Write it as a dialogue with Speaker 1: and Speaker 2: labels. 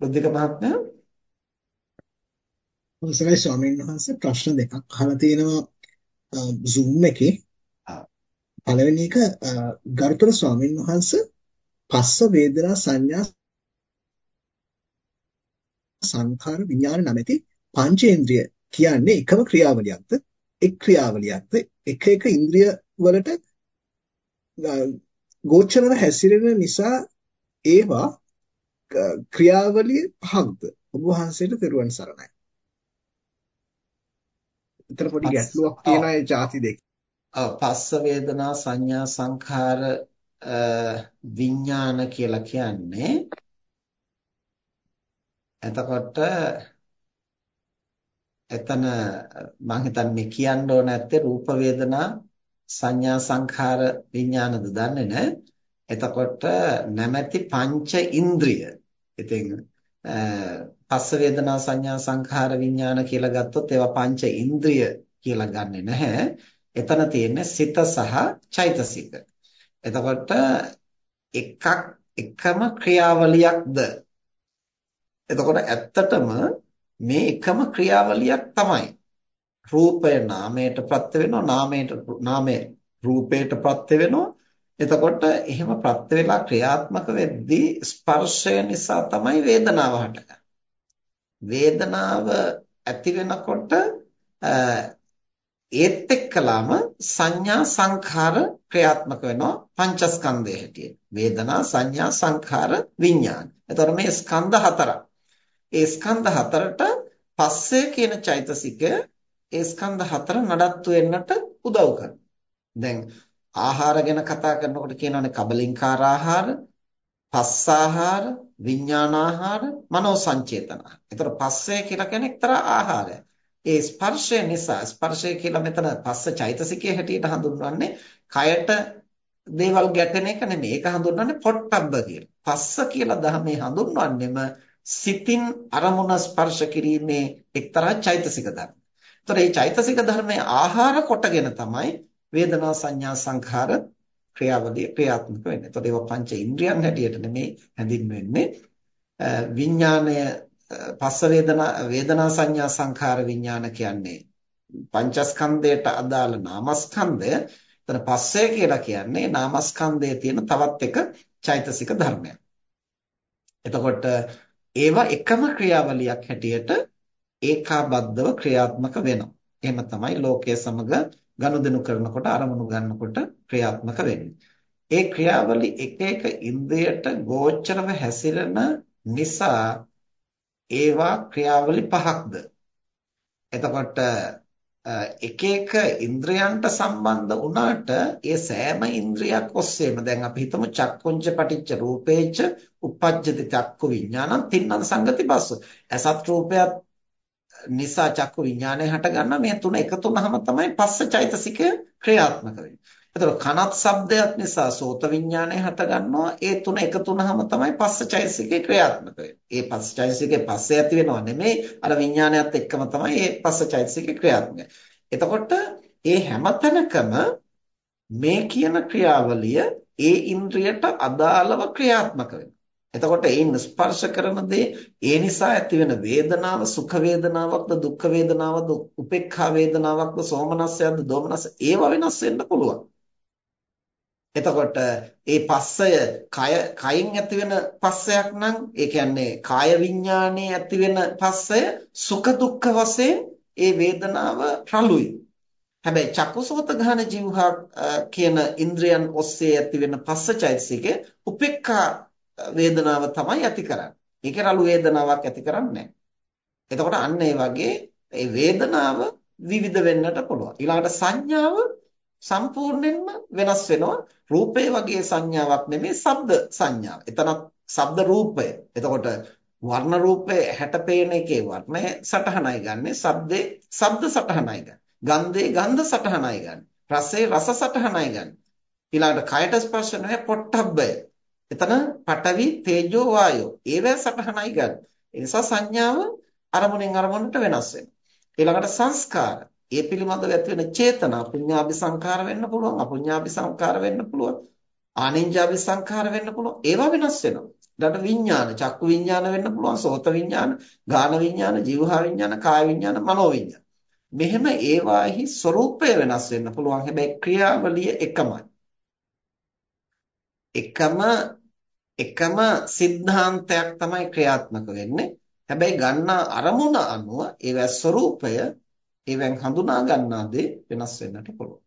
Speaker 1: බුද්ධික මහත්මයා
Speaker 2: අවසරයි ස්වාමීන් වහන්සේ ප්‍රශ්න දෙකක් අහලා තියෙනවා Zoom එකේ. පළවෙනි එක ගරුතර ස්වාමීන් වහන්සේ පස්ස වේදනා සංඥා සංඛාර විඥාන නැමැති පංචේන්ද්‍රිය කියන්නේ එකම ක්‍රියාවලියක්ද? එක් ක්‍රියාවලියක්ද? එක එක ඉන්ද්‍රිය වලට ගෝචරව හැසිරෙන නිසා ඒවා ක්‍රියාවලිය පහක්ද? ඔබ වහන්සේට පෙරවන් සරණයි. විතර පොඩි ගැටලුවක් තියෙනවා ඒ ಜಾති දෙක.
Speaker 1: ඔව් පස්ස වේදනා සංඥා සංඛාර විඥාන කියලා කියන්නේ එතකොට එතන මම හිතන්නේ කියන්න ඕන නැත්තේ රූප වේදනා සංඥා සංඛාර විඥානද දන්නේ නැහැ. එතකොට නැමැති පංච ඉන්ද්‍රිය. ඉතින් පස්ස වේදනා සංඥා සංඛාර විඥාන කියලා ගත්තොත් ඒවා පංච ඉන්ද්‍රිය කියලා ගන්නෙ නැහැ. එතන තියෙන්නේ සිත සහ චෛතසික. එතකොට එකක් එකම ක්‍රියාවලියක්ද? එතකොට ඇත්තටම මේ එකම ක්‍රියාවලියක් තමයි. රූපය නාමයට ප්‍රත්‍ය වෙනවා නාමයට නාමය රූපයට ප්‍රත්‍ය වෙනවා එතකොට එහෙම ප්‍රත්‍ය වේලා ක්‍රියාත්මක වෙද්දී ස්පර්ශය නිසා තමයි වේදනාව හටගන්නේ. වේදනාව ඇති වෙනකොට ඒත් එක්කලාම සංඥා සංඛාර ක්‍රියාත්මක වෙනවා පංචස්කන්ධය හැටියට. වේදනා සංඥා සංඛාර විඥාන. එතකොට මේ ස්කන්ධ හතරක්. ඒ ස්කන්ධ හතරට පස්සේ කියන චෛතසිකය ඒ ස්කන්ධ හතර නඩත්තු වෙන්නට උදව් කරනවා. දැන් ආහාර ගැන කතා කරනකොට කියනවානේ කබලින්කාර ආහාර, පස්සාහාර, විඥානාහාර, මනෝ සංචේතන. ඒතර පස්සේ කියලා කියන්නේ එක්තරා ආහාරයක්. ඒ ස්පර්ශය නිසා ස්පර්ශය කියලා මෙතන පස්ස චෛතසිකයේ හැටියට හඳුන්වන්නේ කයට දේවල් ගැටෙන එක නෙමෙයි. ඒක හඳුන්වන්නේ පොට්ටබ්බ කියලා. පස්ස කියලා ධර්මයේ හඳුන්වන්නේම සිතින් අරමුණ ස්පර්ශ කිරීමේ එක්තරා චෛතසික ධර්ම. ඒතර මේ චෛතසික ධර්මයේ ආහාර කොටගෙන තමයි වේදනා සංඥා සංඛාර ක්‍රියාවලිය ක්‍රියාත්මක වෙන්නේ. එතකොට ඒවා පංච ඉන්ද්‍රියන් හැටියට නෙමේ හැඳින්වෙන්නේ. විඥාණය පස්ස වේදනා වේදනා සංඥා සංඛාර විඥාන කියන්නේ පංචස්කන්ධයට අදාළ නාමස්කන්ධය. එතන පස්සේ කියලා කියන්නේ නාමස්කන්ධයේ තියෙන තවත් එක චෛතසික ධර්මයක්. එතකොට ඒවා එකම ක්‍රියාවලියක් හැටියට ඒකාබද්ධව ක්‍රියාත්මක වෙනවා. එහෙම තමයි ලෝකයේ සමග ගනුදෙනු කරනකොට අරමුණු ගන්නකොට ක්‍රියාත්මක වෙන්නේ. ඒ ක්‍රියාවලි එක එක ඉන්ද්‍රියට ගෝචරව හැසිරෙන නිසා ඒවා ක්‍රියාවලි පහක්ද. එතකොට එක එක ඉන්ද්‍රයන්ට සම්බන්ධ වුණාට ඒ සෑම ඉන්ද්‍රියක් ඔස්සේම දැන් අපි හිතමු චක්කුංච පටිච්ච රූපේච uppajjati චක්කු විඥානං තින්නං සංගති පස්ස. අසත් රූපයත් නිසා චක්කු විඥානය හට ගන්නවා මේ තුන එකතු වුනහම තමයි පස්ස චෛතසිකය ක්‍රියාත්මක වෙන්නේ. එතකොට කනත් ශබ්දයක් නිසා සෝත විඥානය හට ගන්නවා ඒ තුන එකතු වුනහම තමයි පස්ස චෛතසිකය ක්‍රියාත්මක වෙන්නේ. ඒ පස්ස චෛතසිකේ පස්සේ ඇති වෙනව නෙමෙයි අර විඥානයත් එක්කම තමයි මේ පස්ස චෛතසිකය ක්‍රියාත්මක එතකොට මේ හැමතැනකම මේ කියන ක්‍රියාවලිය ඒ ඉන්ද්‍රියට අදාළව ක්‍රියාත්මක වෙනවා. එතකොට ඒන් ස්පර්ශ කරන දේ ඒ නිසා ඇතිවෙන වේදනාව සුඛ වේදනාවක්ද දුක්ඛ වේදනාවක්ද උපේක්ඛා වේදනාවක්ද සෝමනස්සයක්ද දෝමනස්ස ඒවා වෙනස් වෙන්න පුළුවන්. එතකොට ඒ පස්සය කය කයින් ඇතිවෙන පස්සයක් නම් ඒ කියන්නේ කාය විඥානයේ ඇතිවෙන පස්සය සුඛ දුක්ඛ වශයෙන් ඒ වේදනාව රළුයි. හැබැයි චක්කුසෝත ගහන ජීවහා කියන ඉන්ද්‍රයන් ඔස්සේ ඇතිවෙන පස්සචෛතසිකය උපේක්ඛා වේදනාව තමයි ඇති කරන්නේ. ඒකේ රළු වේදනාවක් ඇති කරන්නේ එතකොට අන්න ඒ වගේ ඒ වේදනාව විවිධ වෙන්නට පුළුවන්. ඊළඟට සංඥාව සම්පූර්ණයෙන්ම වෙනස් වෙනවා. රූපේ වගේ සංඥාවක් නෙමෙයි ශබ්ද සංඥාව. එතනත් ශබ්ද රූපය. එතකොට වර්ණ රූපේ හැට පේන එකේ වර්ණය සටහනයි ගන්නෙ. ශබ්දේ ශබ්ද සටහනයි ගන්න. ගන්ධේ ගන්ධ සටහනයි ගන්න. රසේ රස සටහනයි ගන්න. ඊළඟට කයට ස්පර්ශ නැහැ පොට්ටබ්බය. එතන පඨවි තේජෝ වායෝ ඒවැ සටහනයි ගන්න. ඒ නිසා සංඥාව අරමුණෙන් අරමුණට වෙනස් වෙනවා. ඊළඟට සංස්කාර. ඒ පිළිබඳව ඇති වෙන චේතනා පුඤ්ඤාභි සංඛාර වෙන්න පුළුවන්, අපුඤ්ඤාභි සංඛාර වෙන්න පුළුවන්, ආනින්ජාභි සංඛාර වෙන්න පුළුවන්. ඒවා වෙනස් වෙනවා. ඊට විඥාන චක්කු විඥාන වෙන්න පුළුවන් සෝත විඥාන ගාන විඥාන જીවහා විඥාන කාය විඥාන මනෝ විඥාන මෙහෙම ඒවාෙහි ස්වરૂපය වෙනස් වෙන්න පුළුවන් හැබැයි ක්‍රියාවලිය එකමයි එකම එකම સિદ્ધාන්තයක් තමයි ක්‍රියාත්මක වෙන්නේ. හැබැයි ගන්න අරමුණ අනුව ඒවැ ස්වરૂපය ඒවෙන් හඳුනා ගන්නා දේ වෙනස් වෙන්නට පුළුවන්.